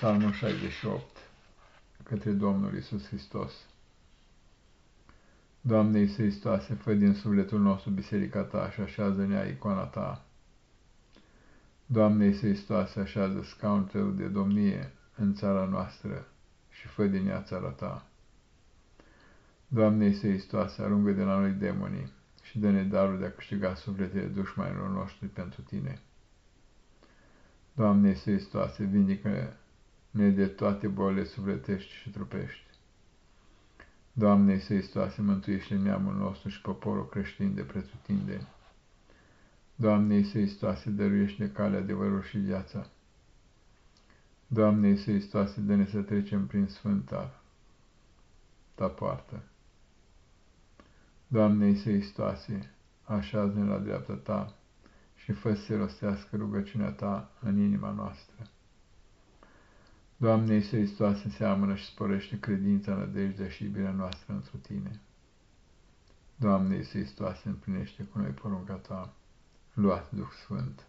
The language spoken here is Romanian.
Psalmul 68 către Domnul Isus Hristos Doamne Iisus Hristoase, fă din sufletul nostru biserica Ta și așează-ne icoana Ta. Doamne Iisus Hristoase, așează scaunul Tău de domnie în țara noastră și fă din ea țara Ta. Doamne Iisus Hristoase, arungă de la noi demonii și dă-ne darul de a câștiga sufletele dușmanilor noștri pentru Tine. Doamne Iisus Hristoase, vindică ne de toate bolile sufletești și trupești. Doamne Iisus Hristoase, mântuiește neamul nostru și poporul creștin de pretutindeni. Doamne Iisus Hristoase, dăruiește calea, adevărul și viața. Doamne Iisus Hristoase, dă-ne să trecem prin sfânta ta poartă. Doamne Iisus Hristoase, așează-ne la dreapta ta și fă să se rostească rugăciunea ta în inima noastră. Doamne Iisus Hristoase, seamănă și sporește credința, nădejdea și iubirea noastră întru Tine. Doamne Iisus Hristoase, împlinește cu noi porunca Ta, luați Duh Sfânt.